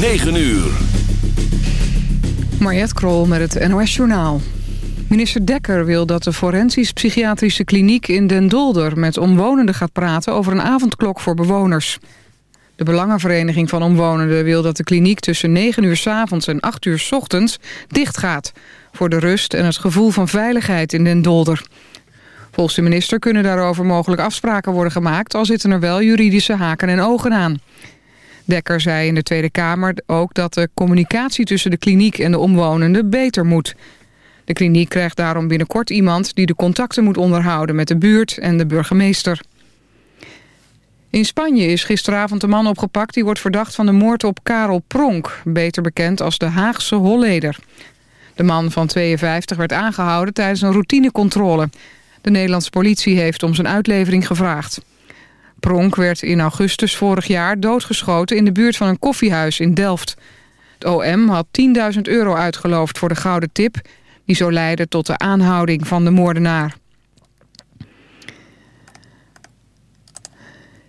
9 uur. Mariette Krol met het NOS Journaal. Minister Dekker wil dat de forensisch-psychiatrische kliniek in Den Dolder... met omwonenden gaat praten over een avondklok voor bewoners. De Belangenvereniging van Omwonenden wil dat de kliniek... tussen 9 uur s avonds en 8 uur s ochtends dicht gaat... voor de rust en het gevoel van veiligheid in Den Dolder. Volgens de minister kunnen daarover mogelijk afspraken worden gemaakt... al zitten er wel juridische haken en ogen aan... Dekker zei in de Tweede Kamer ook dat de communicatie tussen de kliniek en de omwonenden beter moet. De kliniek krijgt daarom binnenkort iemand die de contacten moet onderhouden met de buurt en de burgemeester. In Spanje is gisteravond een man opgepakt die wordt verdacht van de moord op Karel Pronk, beter bekend als de Haagse Holleder. De man van 52 werd aangehouden tijdens een routinecontrole. De Nederlandse politie heeft om zijn uitlevering gevraagd. Pronk werd in augustus vorig jaar doodgeschoten in de buurt van een koffiehuis in Delft. Het OM had 10.000 euro uitgeloofd voor de gouden tip... die zo leidde tot de aanhouding van de moordenaar.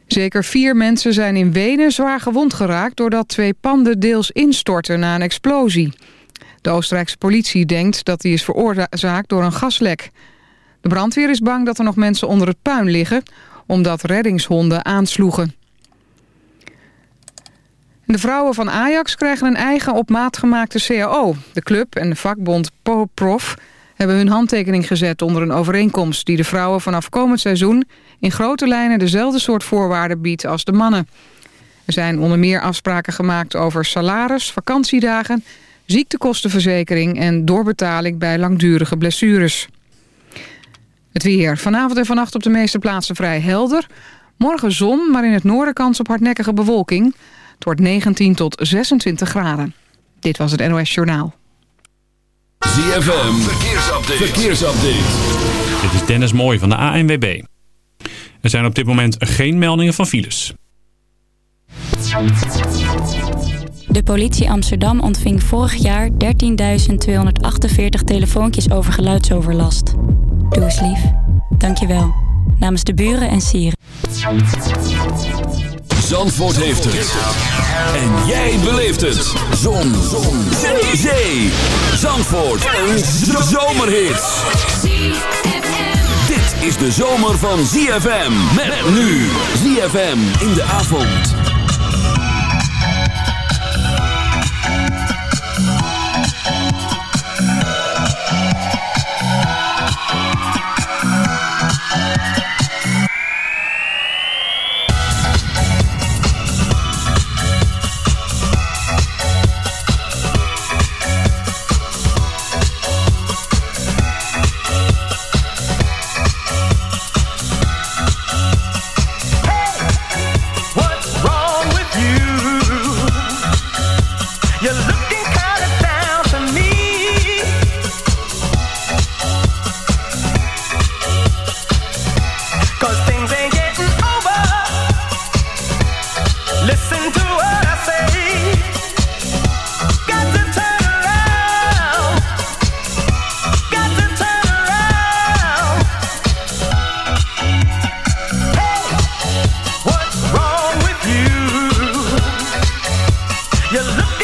Zeker vier mensen zijn in Wenen zwaar gewond geraakt... doordat twee panden deels instortten na een explosie. De Oostenrijkse politie denkt dat die is veroorzaakt door een gaslek. De brandweer is bang dat er nog mensen onder het puin liggen omdat reddingshonden aansloegen. De vrouwen van Ajax krijgen een eigen op maat gemaakte CAO. De club en de vakbond Prof hebben hun handtekening gezet onder een overeenkomst... die de vrouwen vanaf komend seizoen in grote lijnen dezelfde soort voorwaarden biedt als de mannen. Er zijn onder meer afspraken gemaakt over salaris, vakantiedagen... ziektekostenverzekering en doorbetaling bij langdurige blessures. Het weer. Vanavond en vannacht op de meeste plaatsen vrij helder. Morgen zon, maar in het noorden kans op hardnekkige bewolking. Het wordt 19 tot 26 graden. Dit was het NOS Journaal. ZFM. Verkeersupdate. Verkeersupdate. Dit is Dennis Mooij van de ANWB. Er zijn op dit moment geen meldingen van files. De politie Amsterdam ontving vorig jaar 13.248 telefoontjes over geluidsoverlast. Doe eens lief. Dankjewel. Namens de buren en sieren. Zandvoort heeft het. En jij beleeft het. Zon. Zon. Zee. Zee. Zandvoort. Een zomerhit. Dit is de zomer van ZFM. Met nu. ZFM in de avond. Je look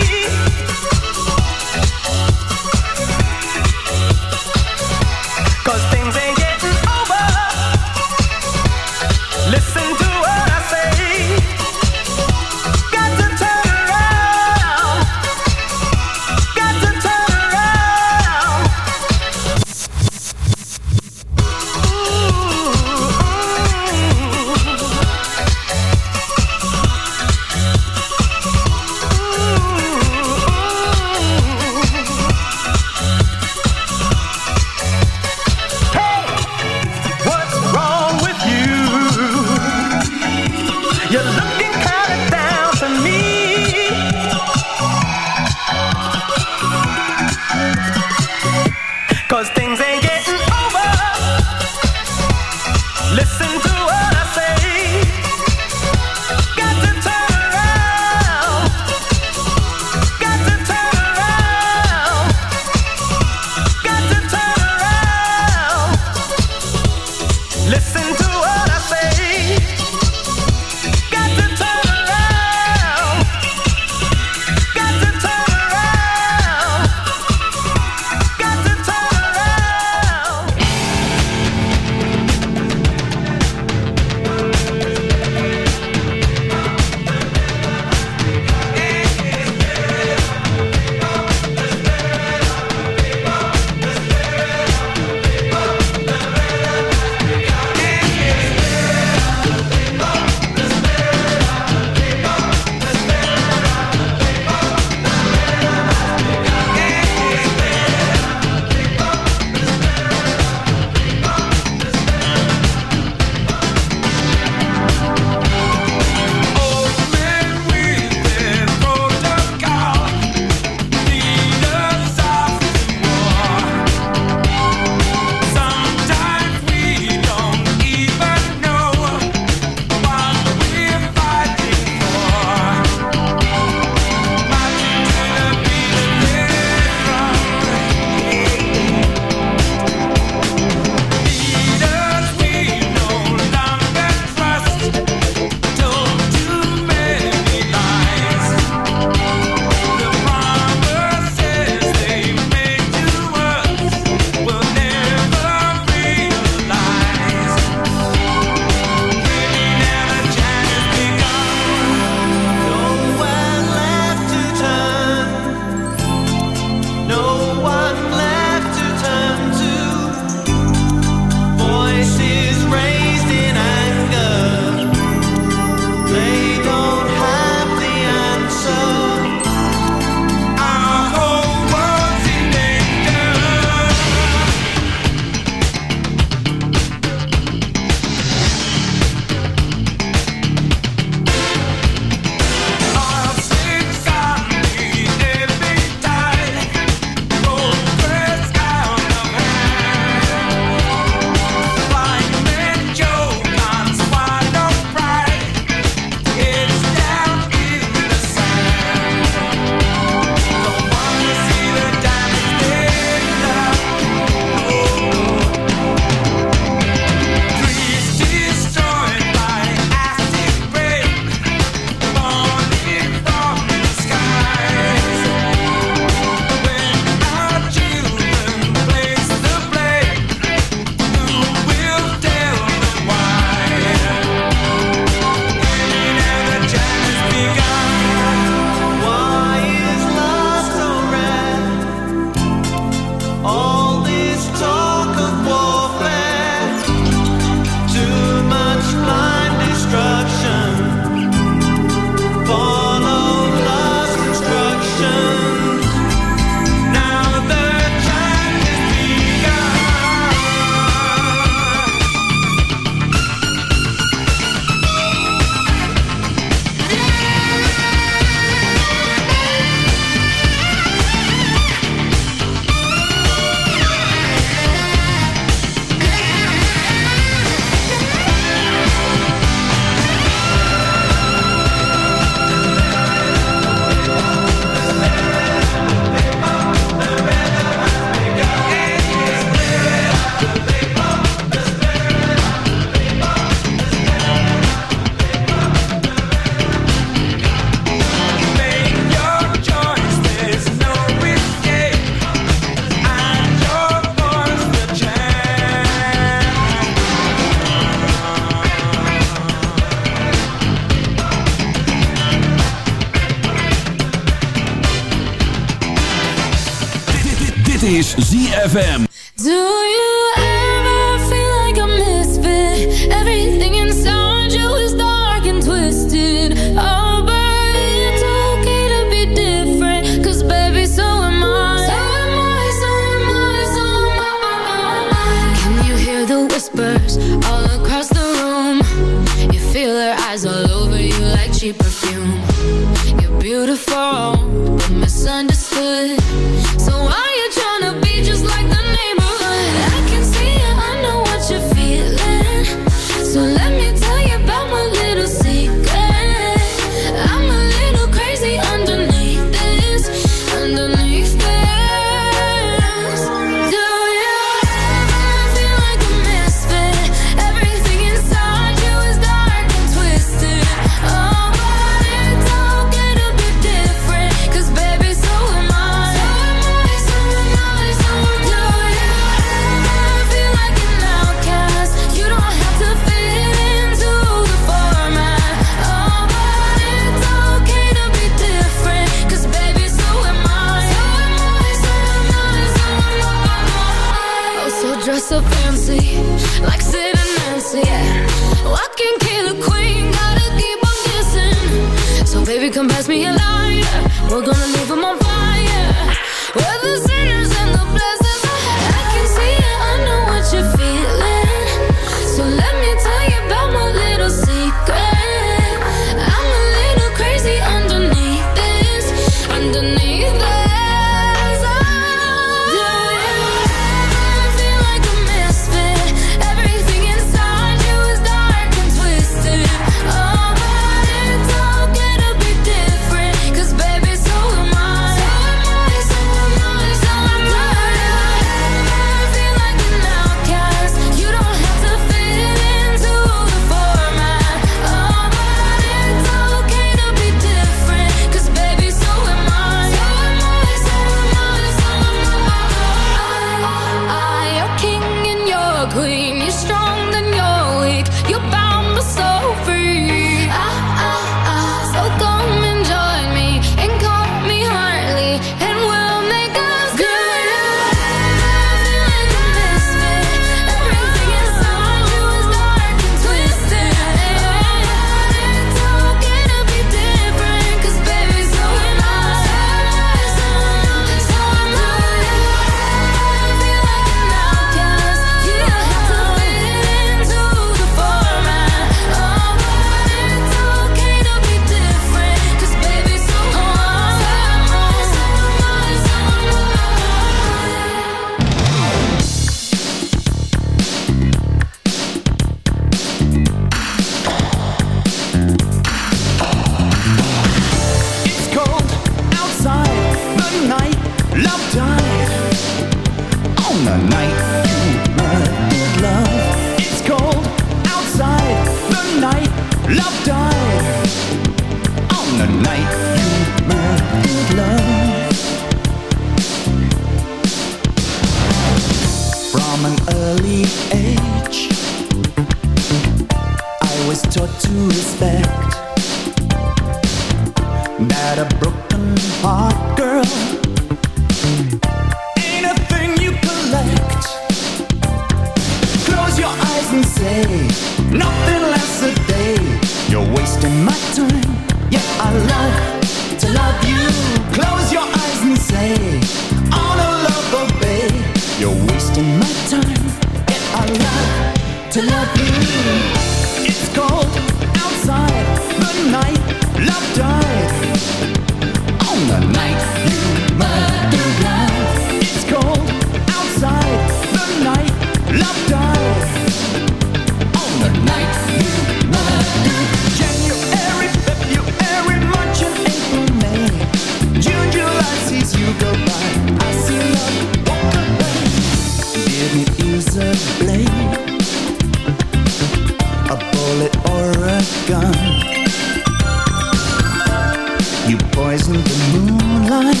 in the moonlight.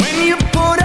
When you put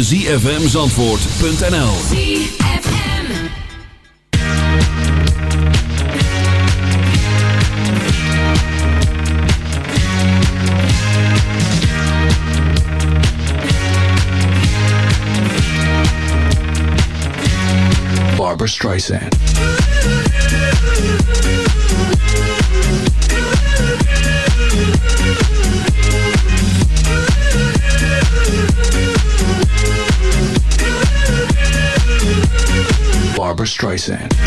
www.zfmzandvoort.nl Barbara Streisand. Streisand.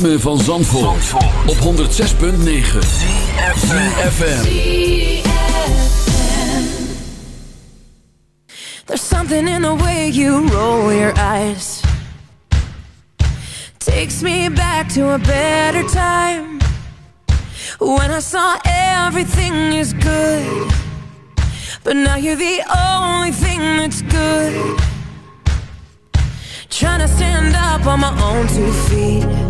ritme van Zandvoort, op 106.9 CFFM There's something in the way you roll your eyes. Takes me back to a better time. When I saw everything is good. But now you're the only thing that's good. Trying to stand up on my own two feet.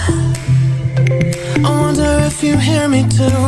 I wonder if you hear me too.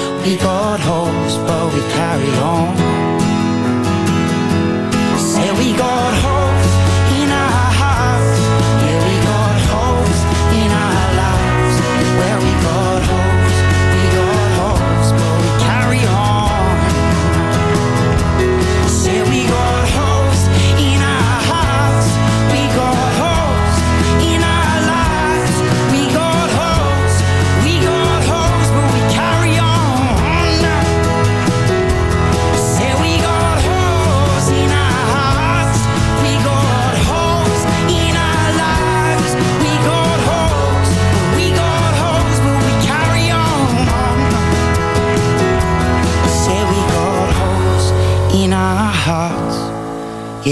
we got hopes, but we carry on.